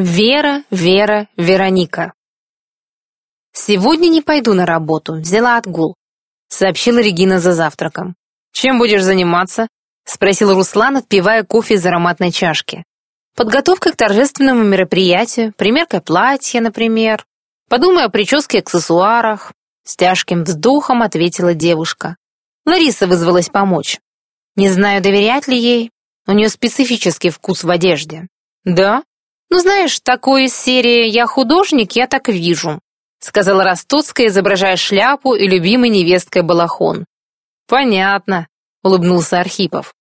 Вера, Вера, Вероника. «Сегодня не пойду на работу, взяла отгул», — сообщила Регина за завтраком. «Чем будешь заниматься?» — спросил Руслан, отпивая кофе из ароматной чашки. «Подготовка к торжественному мероприятию, примерка платья, например. Подумай о прическе и аксессуарах», — с тяжким вздохом ответила девушка. Лариса вызвалась помочь. Не знаю, доверять ли ей. У нее специфический вкус в одежде. «Да?» «Ну, знаешь, такой из серии «Я художник, я так вижу», сказала Ростоцкая, изображая шляпу и любимой невесткой балахон. «Понятно», — улыбнулся Архипов.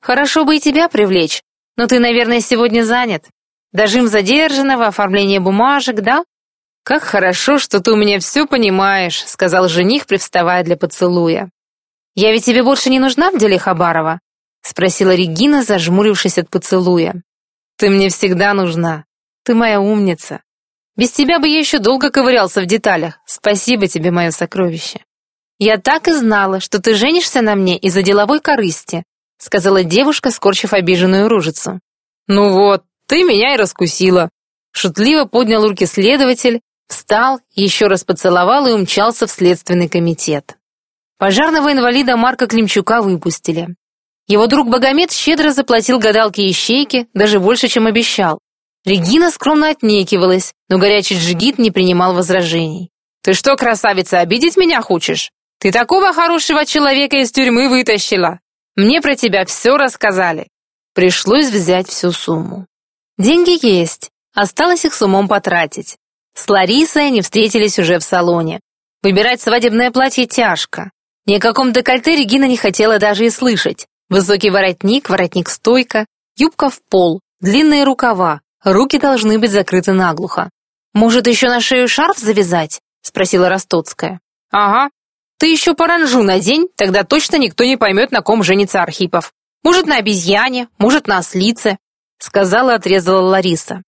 «Хорошо бы и тебя привлечь, но ты, наверное, сегодня занят. Дожим задержанного, оформление бумажек, да?» «Как хорошо, что ты у меня все понимаешь», — сказал жених, привставая для поцелуя. «Я ведь тебе больше не нужна в деле Хабарова?» — спросила Регина, зажмурившись от поцелуя. Ты мне всегда нужна. Ты моя умница. Без тебя бы я еще долго ковырялся в деталях. Спасибо тебе, мое сокровище. Я так и знала, что ты женишься на мне из-за деловой корысти, сказала девушка, скорчив обиженную ружицу. Ну вот, ты меня и раскусила. Шутливо поднял руки следователь, встал, еще раз поцеловал и умчался в следственный комитет. Пожарного инвалида Марка Климчука выпустили. Его друг Богомед щедро заплатил гадалке ищейке, даже больше, чем обещал. Регина скромно отнекивалась, но горячий джигит не принимал возражений. «Ты что, красавица, обидеть меня хочешь? Ты такого хорошего человека из тюрьмы вытащила. Мне про тебя все рассказали». Пришлось взять всю сумму. Деньги есть, осталось их с умом потратить. С Ларисой они встретились уже в салоне. Выбирать свадебное платье тяжко. Ни о каком декольте Регина не хотела даже и слышать. Высокий воротник, воротник-стойка, юбка в пол, длинные рукава, руки должны быть закрыты наглухо. «Может, еще на шею шарф завязать?» — спросила Ростоцкая. «Ага. Ты еще паранжу надень, тогда точно никто не поймет, на ком женится Архипов. Может, на обезьяне, может, на ослице», — сказала отрезала Лариса.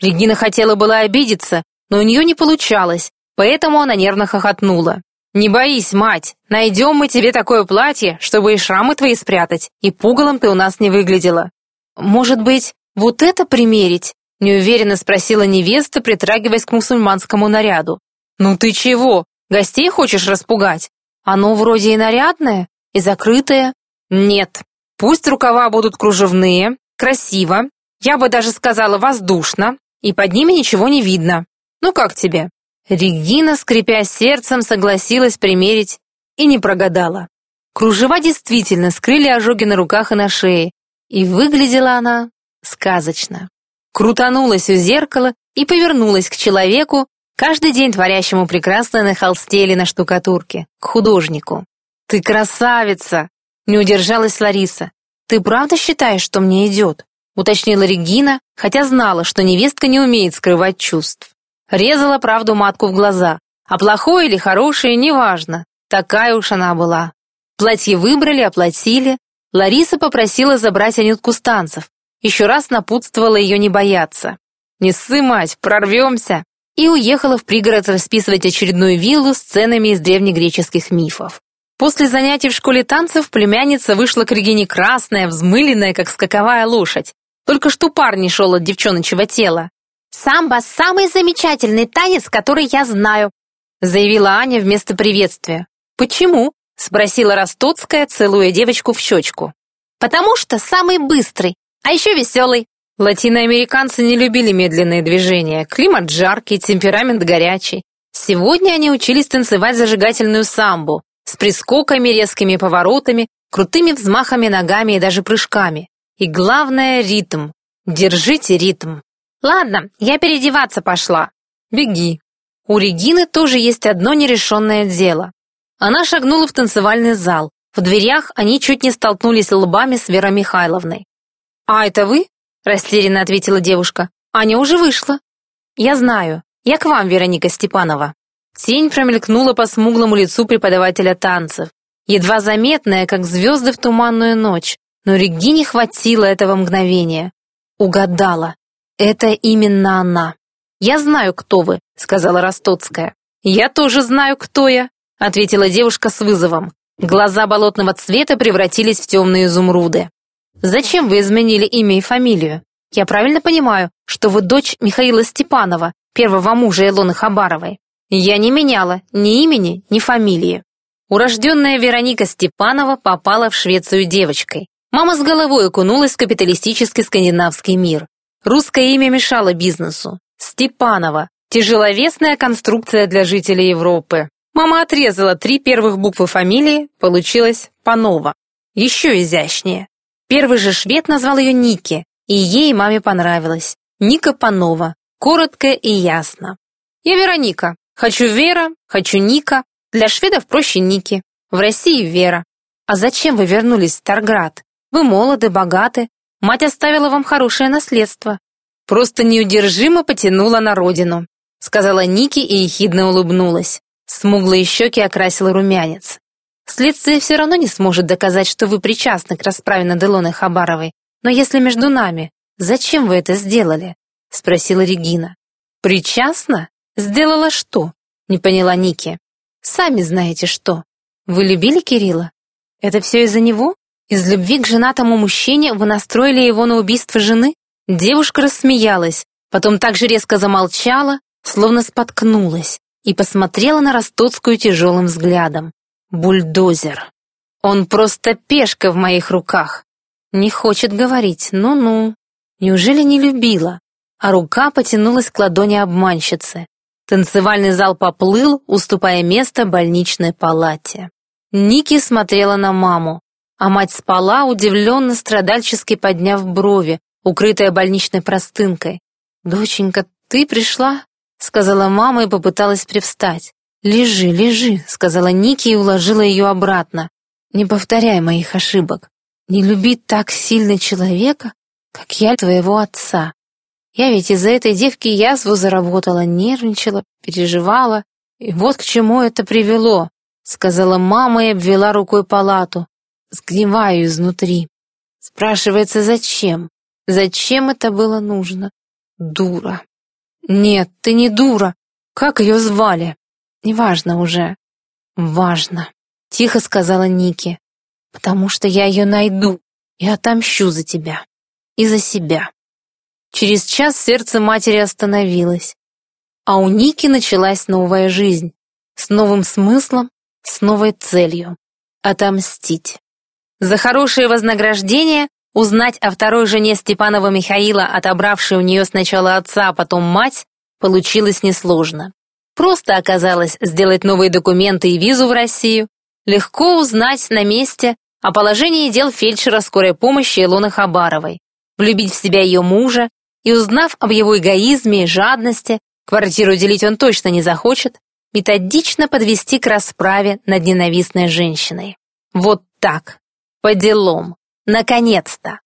Регина хотела была обидеться, но у нее не получалось, поэтому она нервно хохотнула. «Не боись, мать, найдем мы тебе такое платье, чтобы и шрамы твои спрятать, и пугалом ты у нас не выглядела». «Может быть, вот это примерить?» — неуверенно спросила невеста, притрагиваясь к мусульманскому наряду. «Ну ты чего? Гостей хочешь распугать? Оно вроде и нарядное, и закрытое». «Нет, пусть рукава будут кружевные, красиво, я бы даже сказала воздушно, и под ними ничего не видно. Ну как тебе?» Регина, скрипя сердцем, согласилась примерить и не прогадала. Кружева действительно скрыли ожоги на руках и на шее, и выглядела она сказочно. Крутанулась у зеркала и повернулась к человеку, каждый день творящему прекрасно на холсте или на штукатурке, к художнику. «Ты красавица!» — не удержалась Лариса. «Ты правда считаешь, что мне идет?» — уточнила Регина, хотя знала, что невестка не умеет скрывать чувств. Резала правду матку в глаза. А плохое или хорошее, неважно. Такая уж она была. Платье выбрали, оплатили. Лариса попросила забрать Анютку с танцев. Еще раз напутствовала ее не бояться. «Не ссы, мать, прорвемся!» И уехала в пригород расписывать очередную виллу с сценами из древнегреческих мифов. После занятий в школе танцев племянница вышла к Регине красная, взмыленная, как скаковая лошадь. Только что пар не шел от девчоночего тела. «Самбо — самый замечательный танец, который я знаю», заявила Аня вместо приветствия. «Почему?» — спросила Ростоцкая, целуя девочку в щечку. «Потому что самый быстрый, а еще веселый». Латиноамериканцы не любили медленные движения, климат жаркий, темперамент горячий. Сегодня они учились танцевать зажигательную самбу с прискоками, резкими поворотами, крутыми взмахами ногами и даже прыжками. И главное — ритм. Держите ритм. «Ладно, я переодеваться пошла». «Беги». У Регины тоже есть одно нерешенное дело. Она шагнула в танцевальный зал. В дверях они чуть не столкнулись лбами с Верой Михайловной. «А это вы?» – растерянно ответила девушка. «Аня уже вышла». «Я знаю. Я к вам, Вероника Степанова». Тень промелькнула по смуглому лицу преподавателя танцев. Едва заметная, как звезды в туманную ночь. Но Регине хватило этого мгновения. Угадала. «Это именно она. Я знаю, кто вы», — сказала Ростоцкая. «Я тоже знаю, кто я», — ответила девушка с вызовом. Глаза болотного цвета превратились в темные изумруды. «Зачем вы изменили имя и фамилию? Я правильно понимаю, что вы дочь Михаила Степанова, первого мужа Илоны Хабаровой. Я не меняла ни имени, ни фамилии. Урожденная Вероника Степанова попала в Швецию девочкой. Мама с головой окунулась в капиталистический скандинавский мир. Русское имя мешало бизнесу. Степанова. Тяжеловесная конструкция для жителей Европы. Мама отрезала три первых буквы фамилии, получилось Панова. Еще изящнее. Первый же швед назвал ее Ники, и ей маме понравилось. Ника Панова. Коротко и ясно. Я Вероника. Хочу Вера, хочу Ника. Для шведов проще Ники. В России Вера. А зачем вы вернулись в Старград? Вы молоды, богаты. Мать оставила вам хорошее наследство. Просто неудержимо потянула на родину, сказала Ники и ехидно улыбнулась. Смуглые щеки окрасил румянец. Следствие все равно не сможет доказать, что вы причастны к расправе над Илоной Хабаровой. Но если между нами, зачем вы это сделали? Спросила Регина. Причастна? Сделала что? Не поняла Ники. Сами знаете что. Вы любили Кирилла? Это все из-за него? Из любви к женатому мужчине вы настроили его на убийство жены? Девушка рассмеялась, потом так же резко замолчала, словно споткнулась, и посмотрела на Ростоцкую тяжелым взглядом. Бульдозер. Он просто пешка в моих руках. Не хочет говорить, ну-ну. Неужели не любила? А рука потянулась к ладони обманщицы. Танцевальный зал поплыл, уступая место больничной палате. Ники смотрела на маму а мать спала, удивленно страдальчески подняв брови, укрытая больничной простынкой. «Доченька, ты пришла?» — сказала мама и попыталась привстать. «Лежи, лежи», — сказала Ники и уложила ее обратно. «Не повторяй моих ошибок. Не люби так сильно человека, как я твоего отца. Я ведь из-за этой девки язву заработала, нервничала, переживала. И вот к чему это привело», — сказала мама и обвела рукой палату. Сгниваю изнутри. Спрашивается, зачем? Зачем это было нужно? Дура. Нет, ты не дура. Как ее звали? Неважно уже. Важно. Тихо сказала Ники. Потому что я ее найду и отомщу за тебя. И за себя. Через час сердце матери остановилось. А у Ники началась новая жизнь. С новым смыслом, с новой целью. Отомстить. За хорошее вознаграждение узнать о второй жене Степанова Михаила, отобравшей у нее сначала отца, а потом мать, получилось несложно. Просто оказалось сделать новые документы и визу в Россию, легко узнать на месте о положении дел фельдшера скорой помощи Илоны Хабаровой, влюбить в себя ее мужа и, узнав об его эгоизме и жадности, квартиру делить он точно не захочет, методично подвести к расправе над ненавистной женщиной. Вот так. По делам. Наконец-то.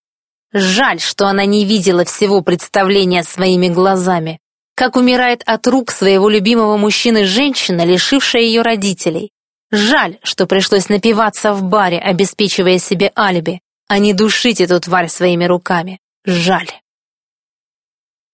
Жаль, что она не видела всего представления своими глазами. Как умирает от рук своего любимого мужчины женщина, лишившая ее родителей. Жаль, что пришлось напиваться в баре, обеспечивая себе алиби, а не душить эту тварь своими руками. Жаль.